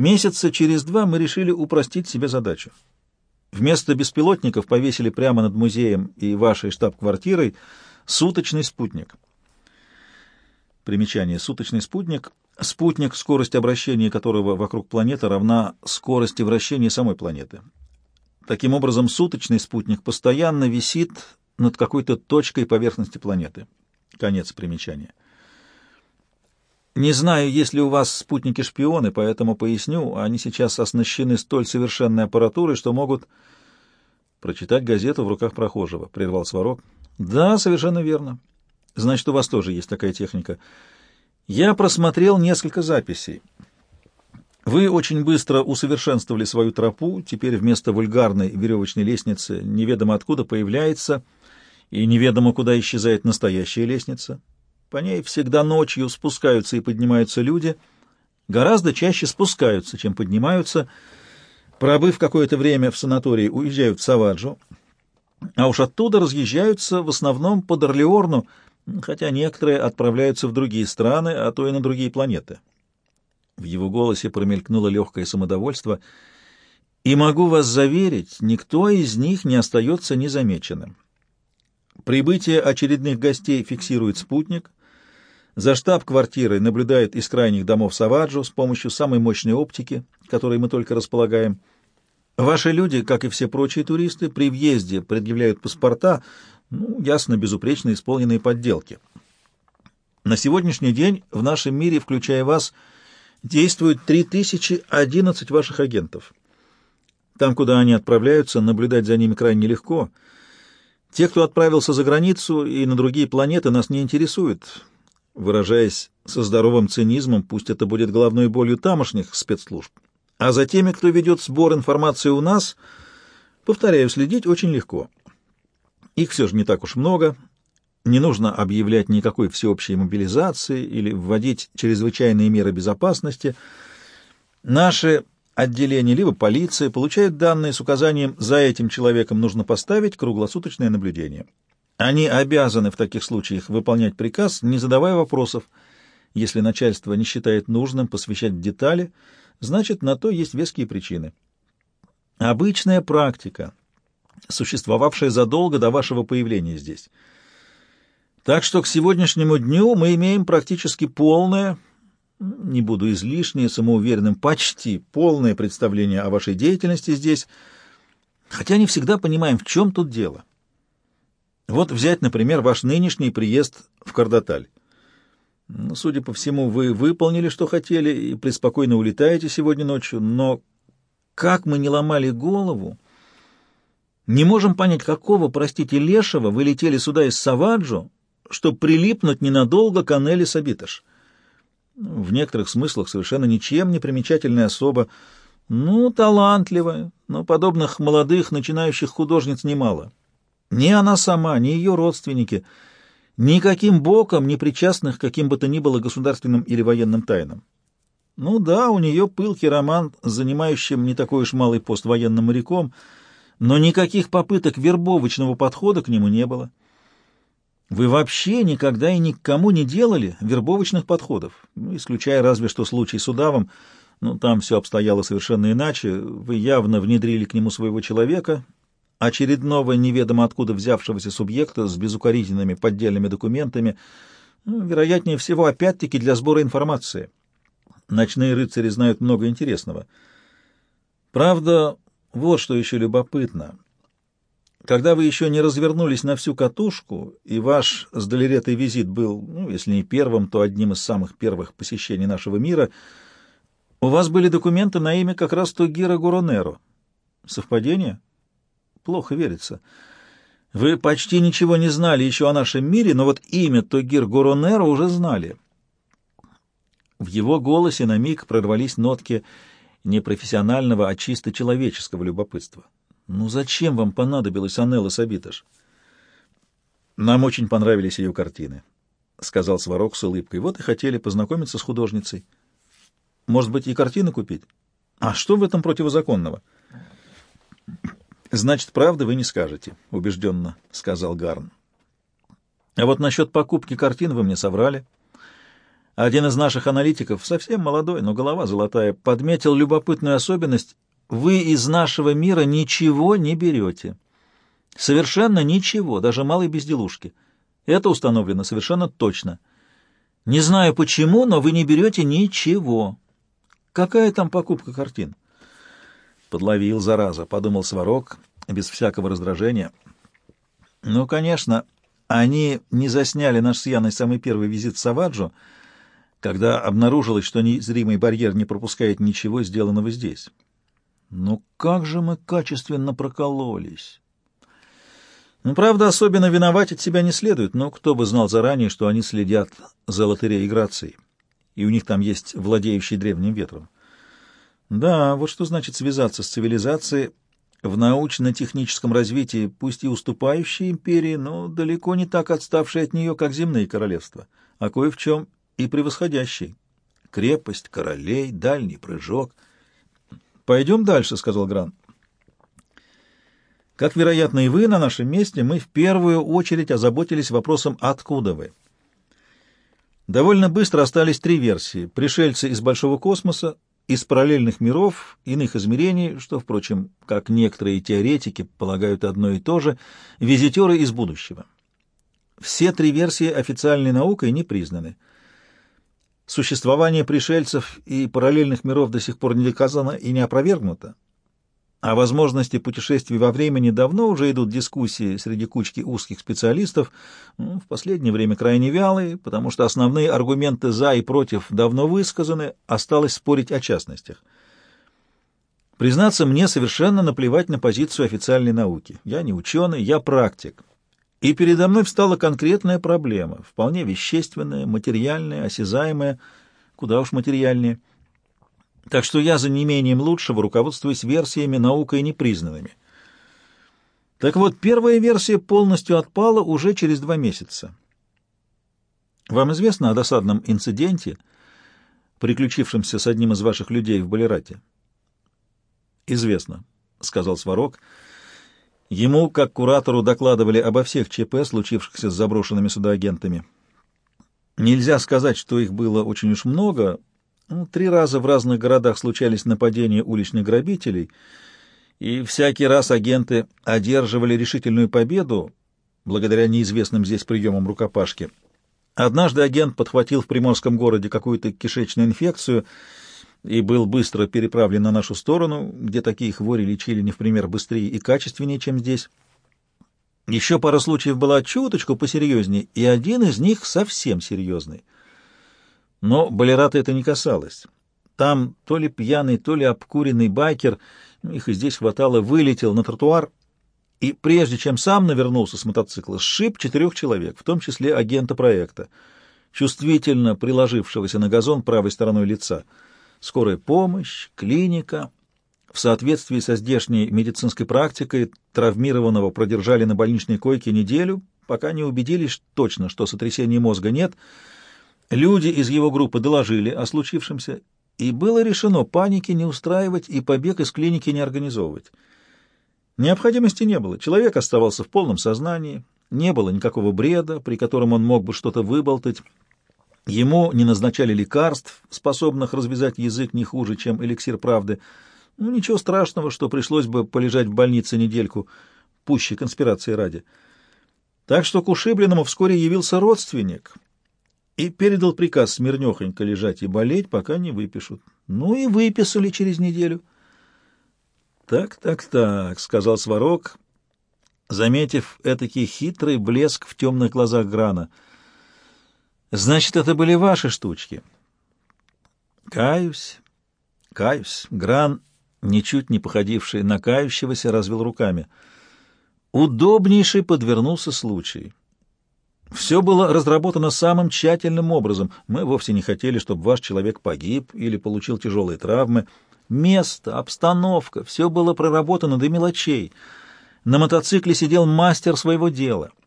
Месяца через два мы решили упростить себе задачу. Вместо беспилотников повесили прямо над музеем и вашей штаб-квартирой суточный спутник. Примечание. Суточный спутник — спутник, скорость обращения которого вокруг планеты равна скорости вращения самой планеты. Таким образом, суточный спутник постоянно висит над какой-то точкой поверхности планеты. Конец примечания. Не знаю, есть ли у вас спутники-шпионы, поэтому поясню, они сейчас оснащены столь совершенной аппаратурой, что могут прочитать газету в руках прохожего, — прервал Сварог. — Да, совершенно верно. Значит, у вас тоже есть такая техника. Я просмотрел несколько записей. Вы очень быстро усовершенствовали свою тропу, теперь вместо вульгарной веревочной лестницы неведомо откуда появляется и неведомо куда исчезает настоящая лестница. По ней всегда ночью спускаются и поднимаются люди, гораздо чаще спускаются, чем поднимаются. Пробыв какое-то время в санатории, уезжают в Саваджо, а уж оттуда разъезжаются в основном по Дорлеорну, хотя некоторые отправляются в другие страны, а то и на другие планеты. В его голосе промелькнуло легкое самодовольство, и могу вас заверить, никто из них не остается незамеченным. Прибытие очередных гостей фиксирует спутник, за штаб-квартирой наблюдают из крайних домов Саваджо с помощью самой мощной оптики, которой мы только располагаем. Ваши люди, как и все прочие туристы, при въезде предъявляют паспорта, ну, ясно, безупречно исполненные подделки. На сегодняшний день в нашем мире, включая вас, действует 3011 ваших агентов. Там, куда они отправляются, наблюдать за ними крайне легко. Те, кто отправился за границу и на другие планеты, нас не интересуют. Выражаясь со здоровым цинизмом, пусть это будет головной болью тамошних спецслужб. А за теми, кто ведет сбор информации у нас, повторяю, следить очень легко. Их все же не так уж много. Не нужно объявлять никакой всеобщей мобилизации или вводить чрезвычайные меры безопасности. Наши отделения, либо полиция, получают данные с указанием «за этим человеком нужно поставить круглосуточное наблюдение». Они обязаны в таких случаях выполнять приказ, не задавая вопросов. Если начальство не считает нужным посвящать детали, значит, на то есть веские причины. Обычная практика, существовавшая задолго до вашего появления здесь. Так что к сегодняшнему дню мы имеем практически полное, не буду излишне самоуверенным, почти полное представление о вашей деятельности здесь, хотя не всегда понимаем, в чем тут дело. Вот взять, например, ваш нынешний приезд в Кардаталь. Ну, судя по всему, вы выполнили, что хотели, и преспокойно улетаете сегодня ночью, но как мы не ломали голову, не можем понять, какого, простите, лешего вы летели сюда из Саваджо, чтобы прилипнуть ненадолго к Анели Сабиташ. В некоторых смыслах совершенно ничем не примечательная особа, ну, талантливая, но подобных молодых начинающих художниц немало. Ни она сама, ни ее родственники никаким боком не причастных к каким бы то ни было государственным или военным тайнам. Ну да, у нее пылкий роман с занимающим не такой уж малый пост военным моряком, но никаких попыток вербовочного подхода к нему не было. Вы вообще никогда и никому не делали вербовочных подходов, ну, исключая разве что случай с удавом, ну, там все обстояло совершенно иначе, вы явно внедрили к нему своего человека, очередного неведомо откуда взявшегося субъекта с безукоризненными поддельными документами, ну, вероятнее всего, опять-таки для сбора информации. Ночные рыцари знают много интересного. Правда, вот что еще любопытно. Когда вы еще не развернулись на всю катушку, и ваш с Долеретой визит был, ну, если не первым, то одним из самых первых посещений нашего мира, у вас были документы на имя как раз Тугира Гуронеро. Совпадение? — Плохо верится. Вы почти ничего не знали еще о нашем мире, но вот имя Тогир Горонеро уже знали. В его голосе на миг прорвались нотки не профессионального, а чисто человеческого любопытства. «Ну зачем вам понадобилась Анелла Сабиташ?» «Нам очень понравились ее картины», — сказал Сварог с улыбкой. «Вот и хотели познакомиться с художницей. Может быть, и картины купить? А что в этом противозаконного?» Значит, правда вы не скажете, убежденно сказал Гарн. А вот насчет покупки картин вы мне соврали. Один из наших аналитиков, совсем молодой, но голова золотая, подметил любопытную особенность. Вы из нашего мира ничего не берете. Совершенно ничего, даже малой безделушки. Это установлено совершенно точно. Не знаю почему, но вы не берете ничего. Какая там покупка картин? Подловил, зараза, подумал Сварог, без всякого раздражения. Ну, конечно, они не засняли наш с Яной самый первый визит в Саваджо, когда обнаружилось, что незримый барьер не пропускает ничего, сделанного здесь. Но как же мы качественно прокололись! Ну, правда, особенно виноватить себя не следует, но кто бы знал заранее, что они следят за лотереей Грацией, и у них там есть владеющий древним ветром. Да, вот что значит связаться с цивилизацией в научно-техническом развитии, пусть и уступающей империи, но далеко не так отставшей от нее, как земные королевства, а кое в чем и превосходящий. Крепость королей, дальний прыжок. «Пойдем дальше», — сказал Гран. «Как, вероятно, и вы на нашем месте, мы в первую очередь озаботились вопросом «откуда вы?». Довольно быстро остались три версии. Пришельцы из большого космоса, из параллельных миров, иных измерений, что, впрочем, как некоторые теоретики полагают одно и то же, визитеры из будущего. Все три версии официальной наукой не признаны. Существование пришельцев и параллельных миров до сих пор не доказано и не опровергнуто. О возможности путешествий во времени давно уже идут дискуссии среди кучки узких специалистов, в последнее время крайне вялые, потому что основные аргументы «за» и «против» давно высказаны, осталось спорить о частностях. Признаться, мне совершенно наплевать на позицию официальной науки. Я не ученый, я практик. И передо мной встала конкретная проблема, вполне вещественная, материальная, осязаемая, куда уж материальнее. Так что я за неимением лучшего руководствуюсь версиями наукой непризнанными. Так вот, первая версия полностью отпала уже через два месяца. Вам известно о досадном инциденте, приключившемся с одним из ваших людей в Балерате? «Известно», — сказал Сварог, — Ему, как куратору, докладывали обо всех ЧП, случившихся с заброшенными сюда агентами. Нельзя сказать, что их было очень уж много. Ну, три раза в разных городах случались нападения уличных грабителей, и всякий раз агенты одерживали решительную победу благодаря неизвестным здесь приемам рукопашки. Однажды агент подхватил в приморском городе какую-то кишечную инфекцию — и был быстро переправлен на нашу сторону, где такие хвори лечили не в пример быстрее и качественнее, чем здесь. Еще пара случаев была чуточку посерьезнее, и один из них совсем серьезный. Но Балерата это не касалось. Там то ли пьяный, то ли обкуренный байкер, их и здесь хватало, вылетел на тротуар, и прежде чем сам навернулся с мотоцикла, сшиб четырех человек, в том числе агента проекта, чувствительно приложившегося на газон правой стороной лица — скорая помощь, клиника. В соответствии со здешней медицинской практикой травмированного продержали на больничной койке неделю, пока не убедились точно, что сотрясения мозга нет. Люди из его группы доложили о случившемся, и было решено паники не устраивать и побег из клиники не организовывать. Необходимости не было. Человек оставался в полном сознании, не было никакого бреда, при котором он мог бы что-то выболтать, Ему не назначали лекарств, способных развязать язык не хуже, чем эликсир правды. Ну, ничего страшного, что пришлось бы полежать в больнице недельку, пуще конспирации ради. Так что к ушибленному вскоре явился родственник и передал приказ смирнехонько лежать и болеть, пока не выпишут. Ну и выписали через неделю. «Так, так, так», — сказал Сварог, заметив этакий хитрый блеск в темных глазах Грана — Значит, это были ваши штучки. Каюсь, каюсь. Гран, ничуть не походивший на кающегося, развел руками. Удобнейший подвернулся случай. Все было разработано самым тщательным образом. Мы вовсе не хотели, чтобы ваш человек погиб или получил тяжелые травмы. Место, обстановка — все было проработано до мелочей. На мотоцикле сидел мастер своего дела —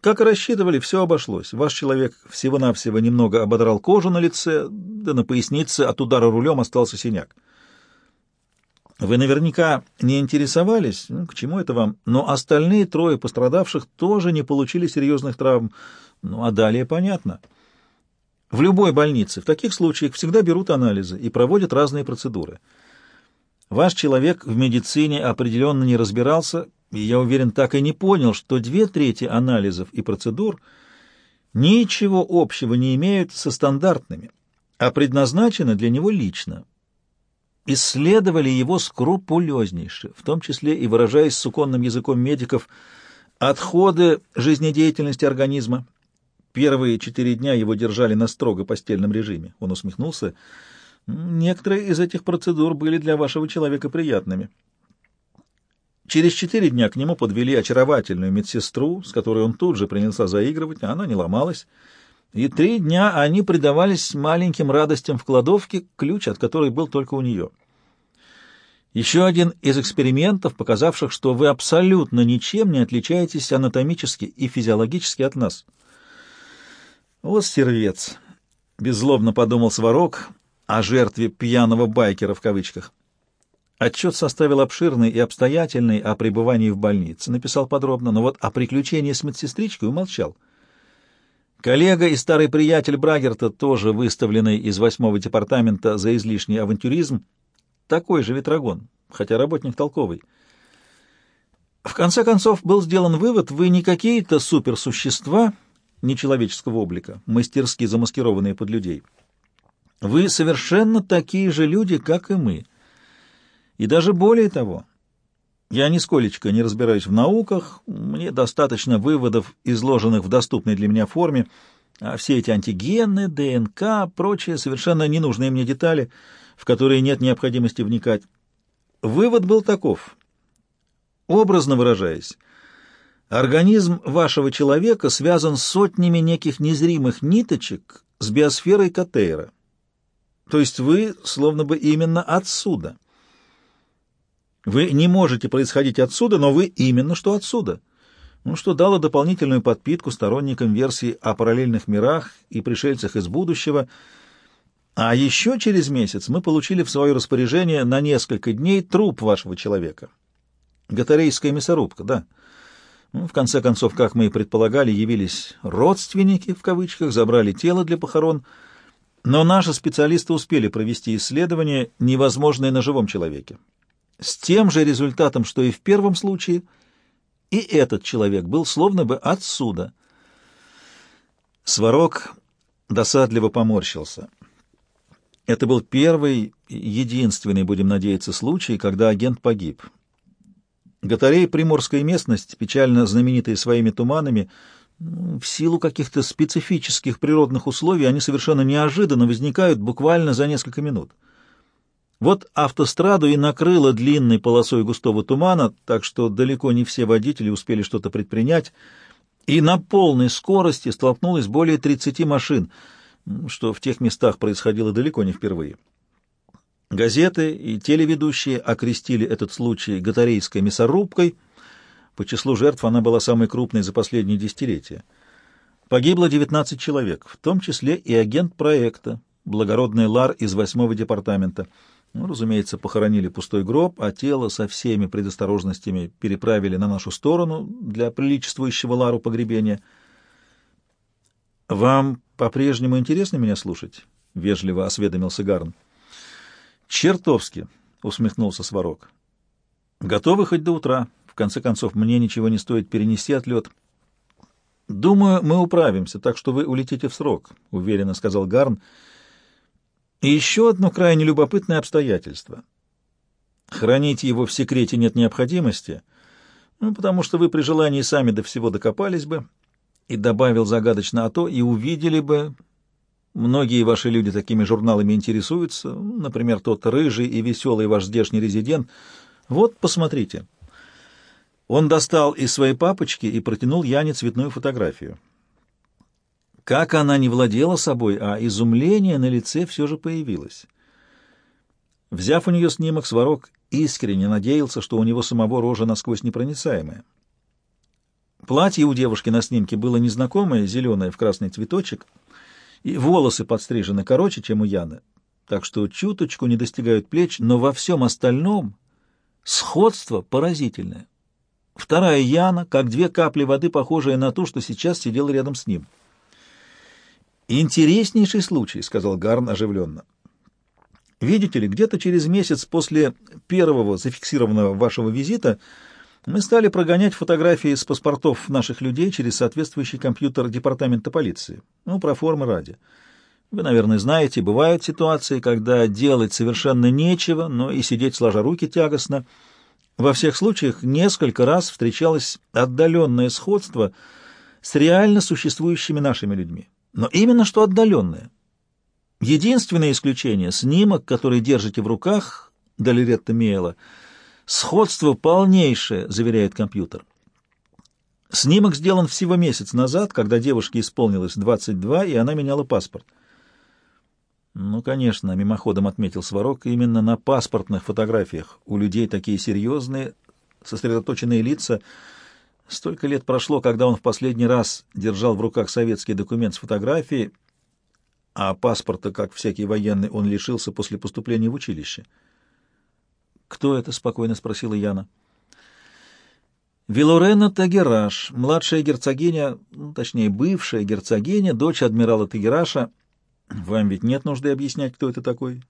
как и рассчитывали, все обошлось. Ваш человек всего-навсего немного ободрал кожу на лице, да на пояснице от удара рулем остался синяк. Вы наверняка не интересовались, ну, к чему это вам, но остальные трое пострадавших тоже не получили серьезных травм. Ну, а далее понятно. В любой больнице в таких случаях всегда берут анализы и проводят разные процедуры. Ваш человек в медицине определенно не разбирался, и, я уверен, так и не понял, что две трети анализов и процедур ничего общего не имеют со стандартными, а предназначены для него лично. Исследовали его скрупулезнейше, в том числе и выражаясь суконным языком медиков, отходы жизнедеятельности организма, Первые четыре дня его держали на строго постельном режиме. Он усмехнулся. Некоторые из этих процедур были для вашего человека приятными. Через четыре дня к нему подвели очаровательную медсестру, с которой он тут же принялся заигрывать, а она не ломалась. И три дня они предавались маленьким радостям в кладовке, ключ от которой был только у нее. Еще один из экспериментов, показавших, что вы абсолютно ничем не отличаетесь анатомически и физиологически от нас — вот стервец, беззлобно подумал Сварог о жертве пьяного байкера в кавычках. Отчет составил обширный и обстоятельный о пребывании в больнице, написал подробно, но вот о приключении с медсестричкой умолчал. Коллега и старый приятель Брагерта, тоже выставленный из восьмого департамента за излишний авантюризм, такой же ветрогон, хотя работник толковый. В конце концов был сделан вывод, вы не какие-то суперсущества, нечеловеческого облика, мастерски замаскированные под людей. Вы совершенно такие же люди, как и мы. И даже более того, я нисколечко не разбираюсь в науках, мне достаточно выводов, изложенных в доступной для меня форме, а все эти антигены, ДНК, прочие совершенно ненужные мне детали, в которые нет необходимости вникать. Вывод был таков. Образно выражаясь, Организм вашего человека связан сотнями неких незримых ниточек с биосферой Катейра. То есть вы словно бы именно отсюда. Вы не можете происходить отсюда, но вы именно что отсюда. Ну, что дало дополнительную подпитку сторонникам версии о параллельных мирах и пришельцах из будущего. А еще через месяц мы получили в свое распоряжение на несколько дней труп вашего человека. Гатарейская мясорубка, да. Ну, в конце концов, как мы и предполагали, явились «родственники», в кавычках, забрали тело для похорон, но наши специалисты успели провести исследование, невозможное на живом человеке. С тем же результатом, что и в первом случае, и этот человек был словно бы отсюда. Сварог досадливо поморщился. Это был первый, единственный, будем надеяться, случай, когда агент погиб. Гатарей — приморская местность, печально знаменитая своими туманами. В силу каких-то специфических природных условий они совершенно неожиданно возникают буквально за несколько минут. Вот автостраду и накрыло длинной полосой густого тумана, так что далеко не все водители успели что-то предпринять, и на полной скорости столкнулось более 30 машин, что в тех местах происходило далеко не впервые. Газеты и телеведущие окрестили этот случай гатарейской мясорубкой. По числу жертв она была самой крупной за последние десятилетия. Погибло 19 человек, в том числе и агент проекта, благородный Лар из восьмого департамента. Ну, разумеется, похоронили пустой гроб, а тело со всеми предосторожностями переправили на нашу сторону для приличествующего Лару погребения. «Вам по-прежнему интересно меня слушать?» — вежливо осведомился Гарн. «Чертовски!» — усмехнулся Сварог. «Готовы хоть до утра. В конце концов, мне ничего не стоит перенести отлет». «Думаю, мы управимся, так что вы улетите в срок», — уверенно сказал Гарн. «И еще одно крайне любопытное обстоятельство. Хранить его в секрете нет необходимости, ну, потому что вы при желании сами до всего докопались бы, и добавил загадочно, а то и увидели бы, Многие ваши люди такими журналами интересуются, например, тот рыжий и веселый ваш здешний резидент. Вот, посмотрите. Он достал из своей папочки и протянул Яне цветную фотографию. Как она не владела собой, а изумление на лице все же появилось. Взяв у нее снимок, Сварог искренне надеялся, что у него самого рожа насквозь непроницаемая. Платье у девушки на снимке было незнакомое, зеленое в красный цветочек — и волосы подстрижены короче, чем у Яны, так что чуточку не достигают плеч, но во всем остальном сходство поразительное. Вторая Яна, как две капли воды, похожая на ту, что сейчас сидела рядом с ним. Интереснейший случай, сказал Гарн оживленно. Видите ли, где-то через месяц после первого зафиксированного вашего визита мы стали прогонять фотографии с паспортов наших людей через соответствующий компьютер департамента полиции. Ну, про формы ради. Вы, наверное, знаете, бывают ситуации, когда делать совершенно нечего, но и сидеть сложа руки тягостно. Во всех случаях несколько раз встречалось отдаленное сходство с реально существующими нашими людьми. Но именно что отдаленное. Единственное исключение — снимок, который держите в руках, Далеретта Мейла, сходство полнейшее, заверяет компьютер. Снимок сделан всего месяц назад, когда девушке исполнилось 22, и она меняла паспорт. Ну, конечно, мимоходом отметил Сварог, именно на паспортных фотографиях у людей такие серьезные, сосредоточенные лица. Столько лет прошло, когда он в последний раз держал в руках советский документ с фотографией, а паспорта, как всякий военный, он лишился после поступления в училище. «Кто это?» — спокойно спросила Яна. Вилорена Тагераш, младшая герцогиня, ну, точнее, бывшая герцогиня, дочь адмирала Тагераша, вам ведь нет нужды объяснять, кто это такой.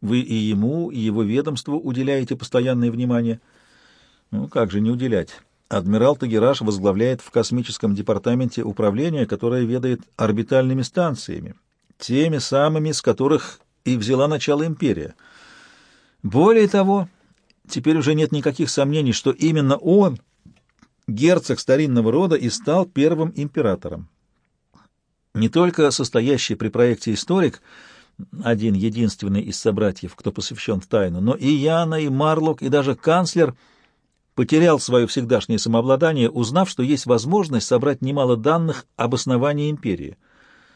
Вы и ему, и его ведомству уделяете постоянное внимание. Ну, как же не уделять? Адмирал Тагираш возглавляет в космическом департаменте управление, которое ведает орбитальными станциями, теми самыми, с которых и взяла начало империя. Более того, теперь уже нет никаких сомнений, что именно он, герцог старинного рода, и стал первым императором. Не только состоящий при проекте историк, один единственный из собратьев, кто посвящен в тайну, но и Яна, и Марлок, и даже канцлер потерял свое всегдашнее самообладание, узнав, что есть возможность собрать немало данных об основании империи —